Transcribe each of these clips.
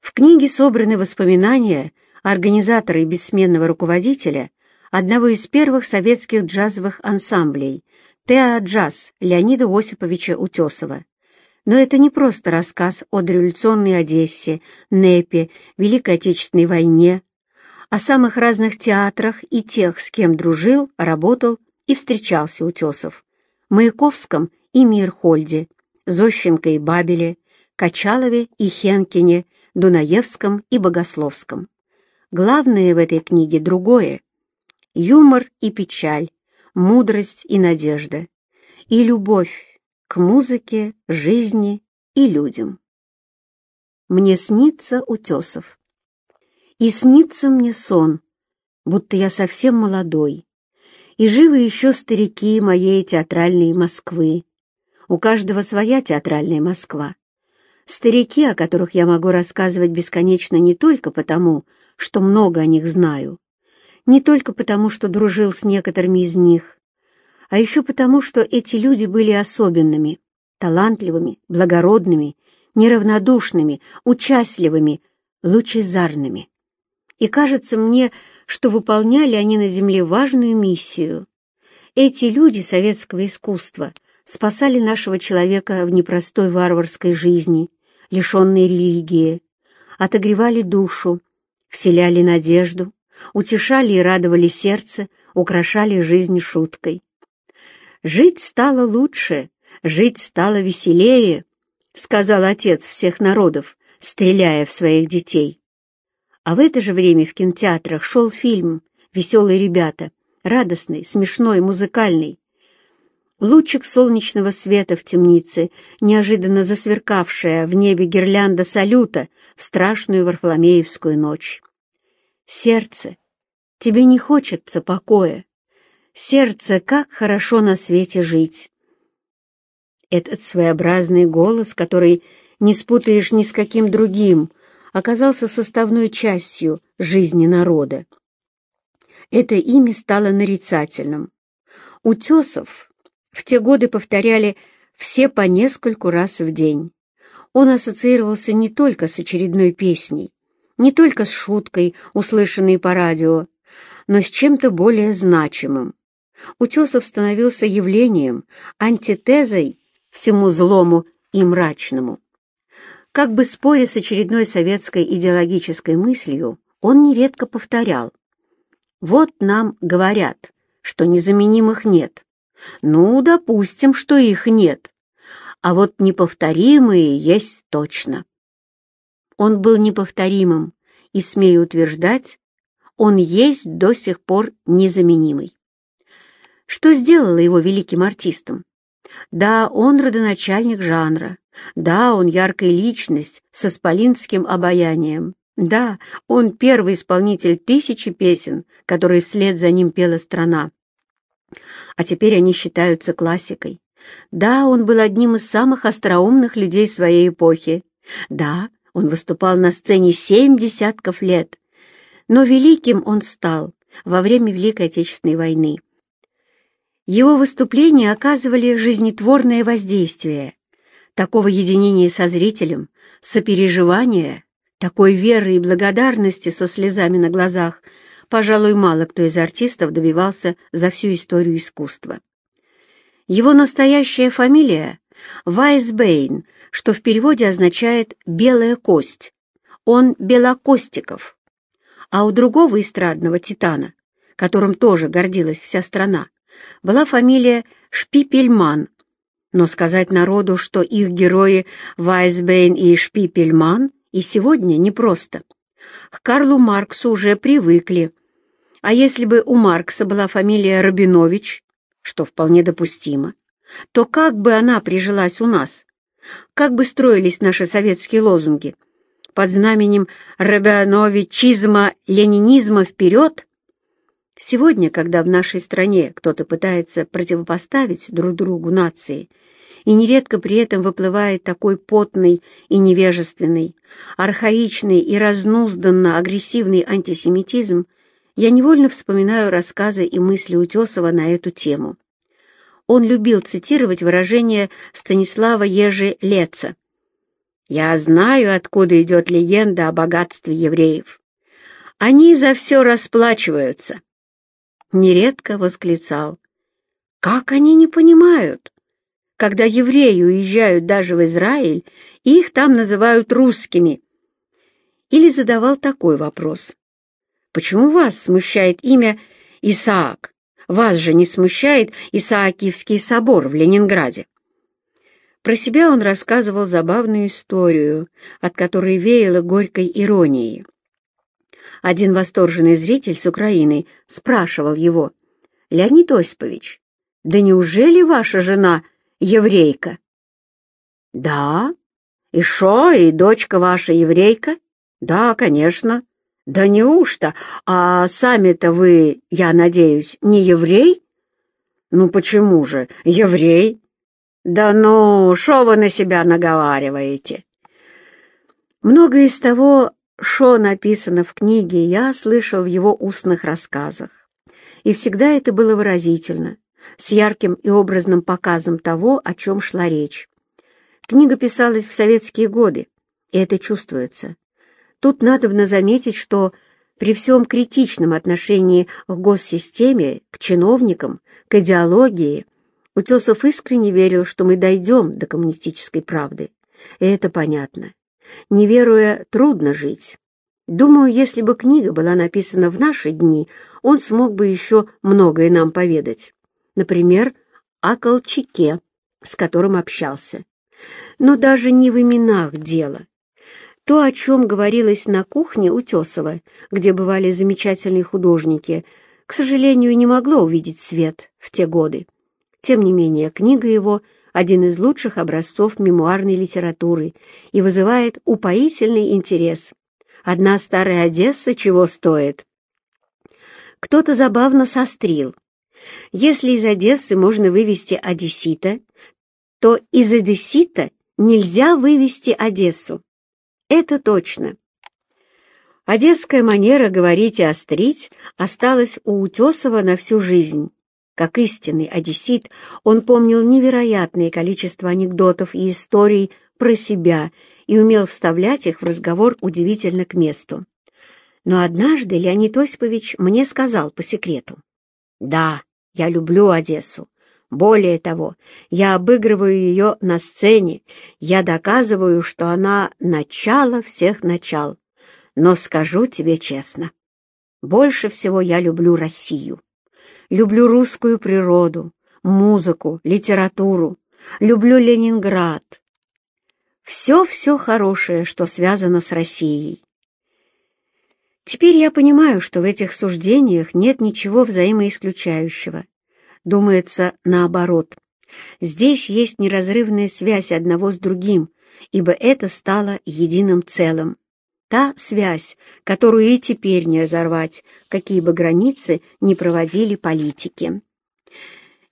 В книге собраны воспоминания организатора и бессменного руководителя одного из первых советских джазовых ансамблей «Теа-джаз» Леонида Осиповича Утесова. Но это не просто рассказ о дореволюционной Одессе, НЭПе, Великой Отечественной войне, о самых разных театрах и тех, с кем дружил, работал и встречался Утесов, Маяковском и Мирхольде, Зощенко и Бабеле, Качалове и Хенкине, Дунаевском и Богословском. Главное в этой книге другое — юмор и печаль, мудрость и надежда, и любовь к музыке, жизни и людям. Мне снится Утесов. И снится мне сон, будто я совсем молодой, и живы еще старики моей театральной Москвы. У каждого своя театральная Москва. Старики, о которых я могу рассказывать бесконечно не только потому, что много о них знаю, не только потому, что дружил с некоторыми из них, а еще потому, что эти люди были особенными, талантливыми, благородными, неравнодушными, участливыми, лучезарными и кажется мне, что выполняли они на земле важную миссию. Эти люди советского искусства спасали нашего человека в непростой варварской жизни, лишенной религии, отогревали душу, вселяли надежду, утешали и радовали сердце, украшали жизнь шуткой. «Жить стало лучше, жить стало веселее», — сказал отец всех народов, стреляя в своих детей. А в это же время в кинотеатрах шел фильм «Веселые ребята», радостный, смешной, музыкальный. Лучик солнечного света в темнице, неожиданно засверкавшая в небе гирлянда салюта в страшную Варфоломеевскую ночь. Сердце, тебе не хочется покоя. Сердце, как хорошо на свете жить. Этот своеобразный голос, который не спутаешь ни с каким другим, оказался составной частью жизни народа. Это имя стало нарицательным. Утесов в те годы повторяли все по нескольку раз в день. Он ассоциировался не только с очередной песней, не только с шуткой, услышанной по радио, но с чем-то более значимым. Утесов становился явлением, антитезой всему злому и мрачному. Как бы споря с очередной советской идеологической мыслью, он нередко повторял. «Вот нам говорят, что незаменимых нет. Ну, допустим, что их нет. А вот неповторимые есть точно». Он был неповторимым, и, смею утверждать, он есть до сих пор незаменимый. Что сделало его великим артистом? Да, он родоначальник жанра, да, он яркая личность с исполинским обаянием. Да, он первый исполнитель тысячи песен, которые вслед за ним пела страна. А теперь они считаются классикой. Да, он был одним из самых остроумных людей своей эпохи. Да, он выступал на сцене семь десятков лет. Но великим он стал во время Великой Отечественной войны. Его выступления оказывали жизнетворное воздействие, такого единения со зрителем, сопереживания, такой веры и благодарности со слезами на глазах, пожалуй, мало кто из артистов добивался за всю историю искусства. Его настоящая фамилия — Вайсбейн, что в переводе означает «белая кость». Он Белокостиков. А у другого эстрадного титана, которым тоже гордилась вся страна, была фамилия Шпипельман, но сказать народу, что их герои Вайсбейн и Шпипельман и сегодня непросто. К Карлу Марксу уже привыкли. А если бы у Маркса была фамилия Рабинович, что вполне допустимо, то как бы она прижилась у нас? Как бы строились наши советские лозунги? Под знаменем Рабиновичизма, ленинизма вперед? Сегодня, когда в нашей стране кто-то пытается противопоставить друг другу нации, и нередко при этом выплывает такой потный и невежественный, архаичный и разнузданно-агрессивный антисемитизм, я невольно вспоминаю рассказы и мысли Утесова на эту тему. Он любил цитировать выражение Станислава Ежи Леца. Я знаю, откуда идет легенда о богатстве евреев. Они за все расплачиваются. Нередко восклицал. Как они не понимают? Когда евреи уезжают даже в Израиль, их там называют русскими. Или задавал такой вопрос. Почему вас смущает имя Исаак? Вас же не смущает Исаакиевский собор в Ленинграде? Про себя он рассказывал забавную историю, от которой веяло горькой иронией. Один восторженный зритель с Украины спрашивал его, «Леонид Осипович, да неужели ваша жена еврейка?» «Да. И шо, и дочка ваша еврейка?» «Да, конечно. Да неужто? А сами-то вы, я надеюсь, не еврей?» «Ну почему же? Еврей?» «Да ну, шо вы на себя наговариваете?» Многое из того, что написано в книге, я слышал в его устных рассказах. И всегда это было выразительно, с ярким и образным показом того, о чем шла речь. Книга писалась в советские годы, и это чувствуется. Тут надобно заметить, что при всем критичном отношении к госсистеме, к чиновникам, к идеологии, Утесов искренне верил, что мы дойдем до коммунистической правды. И это понятно. Не веруя, трудно жить. Думаю, если бы книга была написана в наши дни, он смог бы еще многое нам поведать. Например, о Колчаке, с которым общался. Но даже не в именах дело. То, о чем говорилось на кухне Утесова, где бывали замечательные художники, к сожалению, не могло увидеть свет в те годы. Тем не менее, книга его — один из лучших образцов мемуарной литературы и вызывает упоительный интерес. Одна старая Одесса чего стоит? Кто-то забавно сострил. Если из Одессы можно вывести одессита, то из одессита нельзя вывести Одессу. Это точно. Одесская манера говорить и острить осталась у Утесова на всю жизнь. Как истинный одессит, он помнил невероятное количество анекдотов и историй про себя и умел вставлять их в разговор удивительно к месту. Но однажды Леонид Осипович мне сказал по секрету. «Да, я люблю Одессу. Более того, я обыгрываю ее на сцене, я доказываю, что она начало всех начал. Но скажу тебе честно, больше всего я люблю Россию. Люблю русскую природу, музыку, литературу. Люблю Ленинград. Все-все хорошее, что связано с Россией. Теперь я понимаю, что в этих суждениях нет ничего взаимоисключающего. Думается, наоборот. Здесь есть неразрывная связь одного с другим, ибо это стало единым целым. Та связь, которую и теперь не разорвать, какие бы границы ни проводили политики.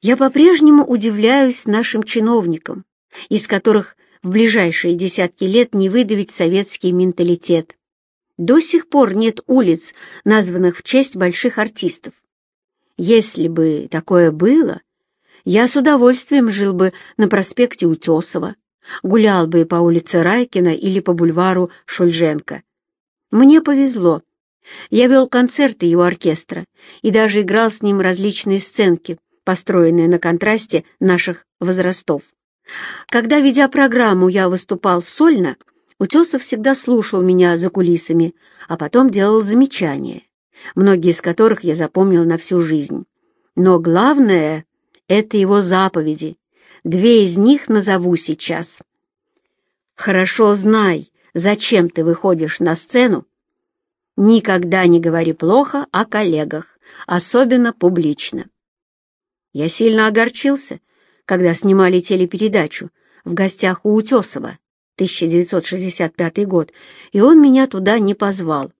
Я по-прежнему удивляюсь нашим чиновникам, из которых в ближайшие десятки лет не выдавить советский менталитет. До сих пор нет улиц, названных в честь больших артистов. Если бы такое было, я с удовольствием жил бы на проспекте Утесова, гулял бы по улице Райкина или по бульвару Шульженко, мне повезло. Я вел концерты его оркестра и даже играл с ним различные сценки, построенные на контрасте наших возрастов. Когда, ведя программу, я выступал сольно, Утесов всегда слушал меня за кулисами, а потом делал замечания, многие из которых я запомнил на всю жизнь. Но главное — это его заповеди. Две из них назову сейчас. «Хорошо знай, зачем ты выходишь на сцену, никогда не говори плохо о коллегах, особенно публично. Я сильно огорчился, когда снимали телепередачу в гостях у Утесова, 1965 год, и он меня туда не позвал.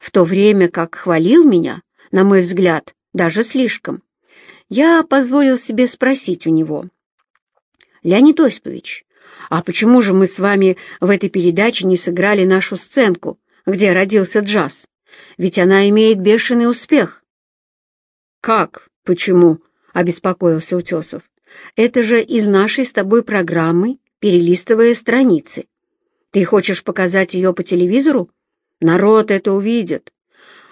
В то время как хвалил меня, на мой взгляд, даже слишком, я позволил себе спросить у него. «Леонид Осипович, а почему же мы с вами в этой передаче не сыграли нашу сценку, где родился джаз? Ведь она имеет бешеный успех. Как? Почему? обеспокоился Утесов. Это же из нашей с тобой программы, перелистывая страницы. Ты хочешь показать ее по телевизору? Народ это увидит.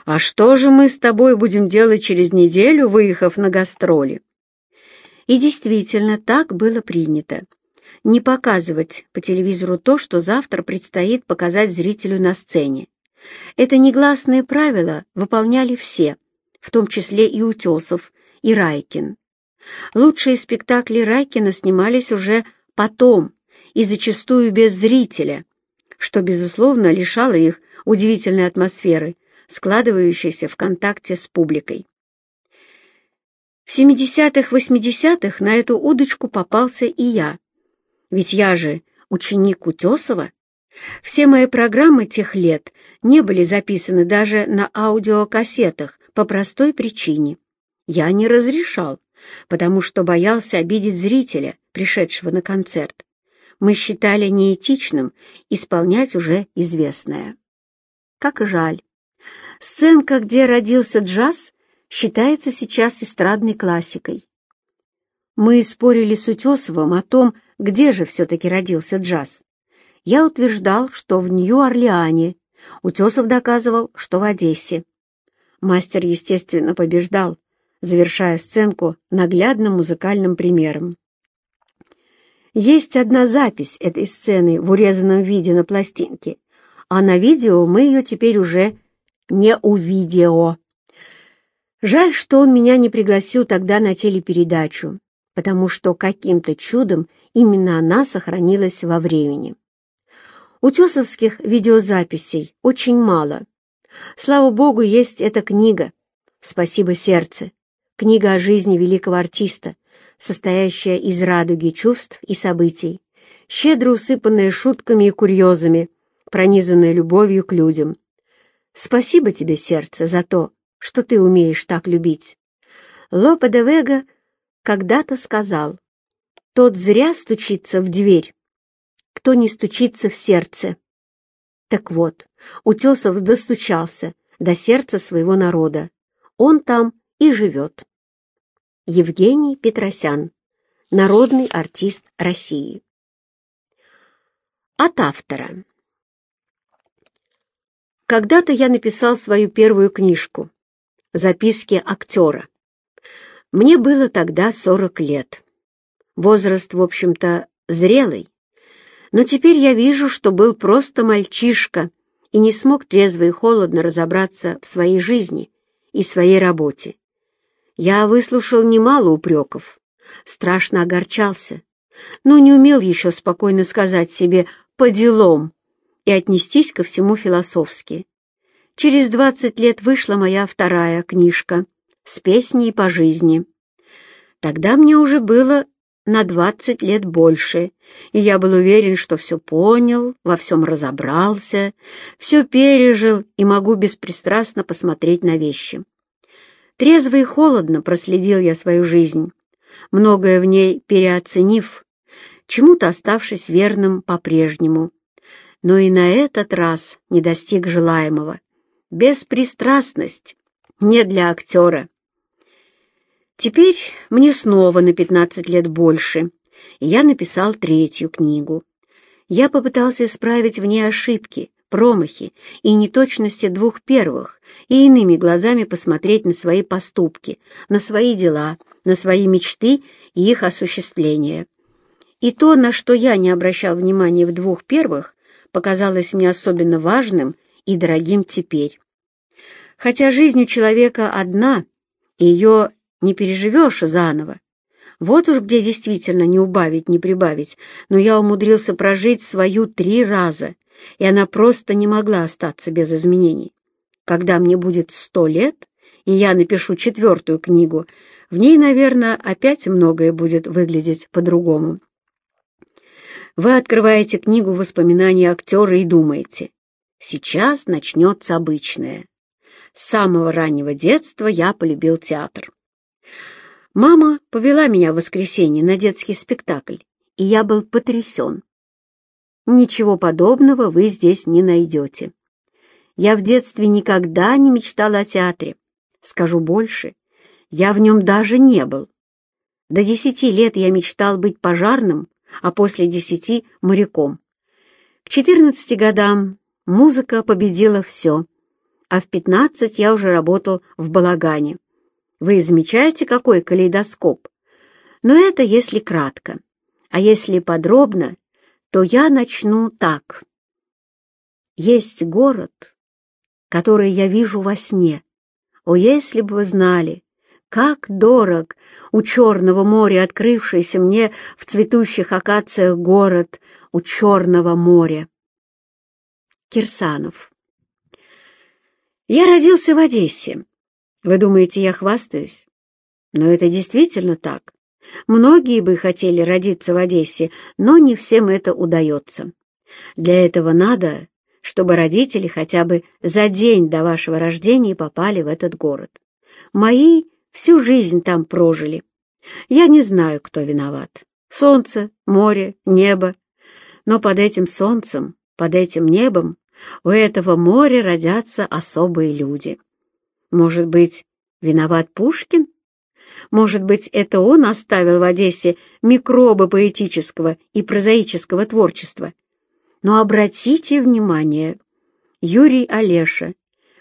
А что же мы с тобой будем делать через неделю, выехав на гастроли? И действительно, так было принято. Не показывать по телевизору то, что завтра предстоит показать зрителю на сцене. Это негласное правило выполняли все, в том числе и Утесов, и Райкин. Лучшие спектакли Райкина снимались уже потом и зачастую без зрителя, что, безусловно, лишало их удивительной атмосферы, складывающейся в контакте с публикой. В 70-х-80-х на эту удочку попался и я. Ведь я же ученик Утесова. Все мои программы тех лет не были записаны даже на аудиокассетах по простой причине. Я не разрешал, потому что боялся обидеть зрителя, пришедшего на концерт. Мы считали неэтичным исполнять уже известное. Как жаль. Сценка, где родился джаз, считается сейчас эстрадной классикой. Мы спорили с Утесовым о том, где же все-таки родился джаз. Я утверждал, что в Нью-Орлеане, Утесов доказывал, что в Одессе. Мастер, естественно, побеждал, завершая сценку наглядным музыкальным примером. Есть одна запись этой сцены в урезанном виде на пластинке, а на видео мы ее теперь уже не увидео. Жаль, что он меня не пригласил тогда на телепередачу, потому что каким-то чудом именно она сохранилась во времени. Утесовских видеозаписей очень мало. Слава богу, есть эта книга «Спасибо, сердце», книга о жизни великого артиста, состоящая из радуги чувств и событий, щедро усыпанная шутками и курьезами, пронизанная любовью к людям. Спасибо тебе, сердце, за то, что ты умеешь так любить. Лопе де Вега когда-то сказал, «Тот зря стучится в дверь, кто не стучится в сердце». Так вот, Утесов достучался до сердца своего народа. Он там и живет. Евгений Петросян, народный артист России. От автора. Когда-то я написал свою первую книжку «Записки актера». Мне было тогда 40 лет. Возраст, в общем-то, зрелый. Но теперь я вижу, что был просто мальчишка и не смог трезво и холодно разобраться в своей жизни и своей работе. Я выслушал немало упреков, страшно огорчался, но не умел еще спокойно сказать себе «по делам» и отнестись ко всему философски. Через двадцать лет вышла моя вторая книжка с песней по жизни. Тогда мне уже было на двадцать лет больше, и я был уверен, что все понял, во всем разобрался, все пережил и могу беспристрастно посмотреть на вещи. Трезво и холодно проследил я свою жизнь, многое в ней переоценив, чему-то оставшись верным по-прежнему. Но и на этот раз не достиг желаемого. Беспристрастность не для актера. Теперь мне снова на пятнадцать лет больше, и я написал третью книгу. Я попытался исправить в ней ошибки, промахи и неточности двух первых и иными глазами посмотреть на свои поступки, на свои дела, на свои мечты и их осуществление. И то, на что я не обращал внимания в двух первых, показалось мне особенно важным и дорогим теперь. Хотя жизнь у человека одна, и ее не переживешь заново. Вот уж где действительно не убавить, не прибавить, но я умудрился прожить свою три раза — и она просто не могла остаться без изменений. Когда мне будет сто лет, и я напишу четвертую книгу, в ней, наверное, опять многое будет выглядеть по-другому. Вы открываете книгу воспоминаний актера и думаете, сейчас начнется обычное. С самого раннего детства я полюбил театр. Мама повела меня в воскресенье на детский спектакль, и я был потрясен. Ничего подобного вы здесь не найдете. Я в детстве никогда не мечтал о театре. Скажу больше, я в нем даже не был. До десяти лет я мечтал быть пожарным, а после десяти — моряком. К 14 годам музыка победила все, а в 15 я уже работал в балагане. Вы замечаете, какой калейдоскоп? Но это если кратко. А если подробно, то я начну так. Есть город, который я вижу во сне. О, если бы вы знали, как дорог у Черного моря открывшийся мне в цветущих акациях город у Черного моря. Кирсанов. Я родился в Одессе. Вы думаете, я хвастаюсь? Но это действительно так. Многие бы хотели родиться в Одессе, но не всем это удается. Для этого надо, чтобы родители хотя бы за день до вашего рождения попали в этот город. Мои всю жизнь там прожили. Я не знаю, кто виноват. Солнце, море, небо. Но под этим солнцем, под этим небом у этого моря родятся особые люди. Может быть, виноват Пушкин? Может быть, это он оставил в Одессе микробы поэтического и прозаического творчества? Но обратите внимание, Юрий Олеша,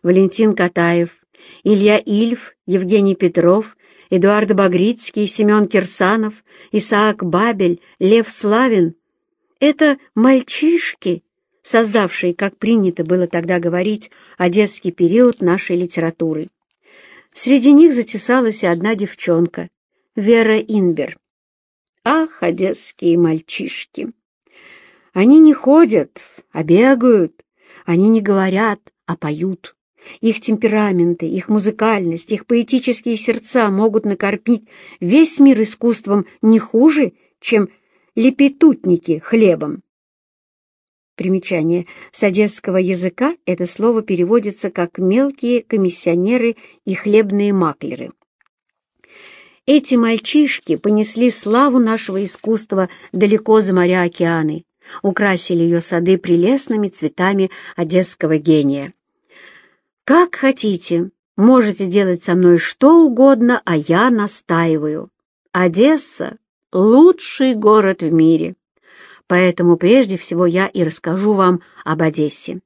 Валентин Катаев, Илья Ильф, Евгений Петров, Эдуард Багрицкий, Семен Кирсанов, Исаак Бабель, Лев Славин — это мальчишки, создавшие, как принято было тогда говорить, одесский период нашей литературы. Среди них затесалась и одна девчонка, Вера Инбер. Ах, одесские мальчишки! Они не ходят, а бегают, они не говорят, а поют. Их темпераменты, их музыкальность, их поэтические сердца могут накормить весь мир искусством не хуже, чем лепетутники хлебом. Примечание. С одесского языка это слово переводится как «мелкие комиссионеры и хлебные маклеры». Эти мальчишки понесли славу нашего искусства далеко за моря-океаны, украсили ее сады прелестными цветами одесского гения. Как хотите, можете делать со мной что угодно, а я настаиваю. Одесса — лучший город в мире. Поэтому прежде всего я и расскажу вам об Одессе.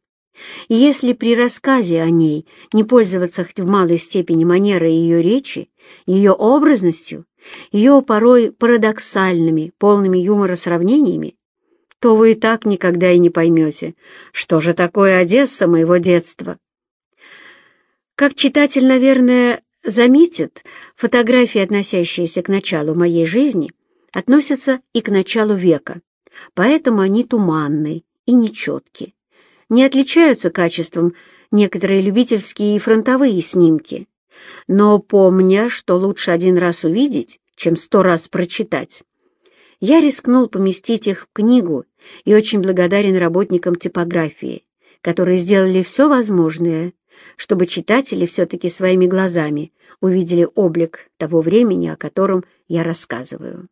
И если при рассказе о ней не пользоваться хоть в малой степени манерой ее речи, ее образностью, ее порой парадоксальными, полными юмора сравнениями, то вы и так никогда и не поймете, что же такое Одесса моего детства. Как читатель, наверное, заметит, фотографии, относящиеся к началу моей жизни, относятся и к началу века поэтому они туманны и нечетки. Не отличаются качеством некоторые любительские и фронтовые снимки. Но помня, что лучше один раз увидеть, чем сто раз прочитать, я рискнул поместить их в книгу и очень благодарен работникам типографии, которые сделали все возможное, чтобы читатели все-таки своими глазами увидели облик того времени, о котором я рассказываю.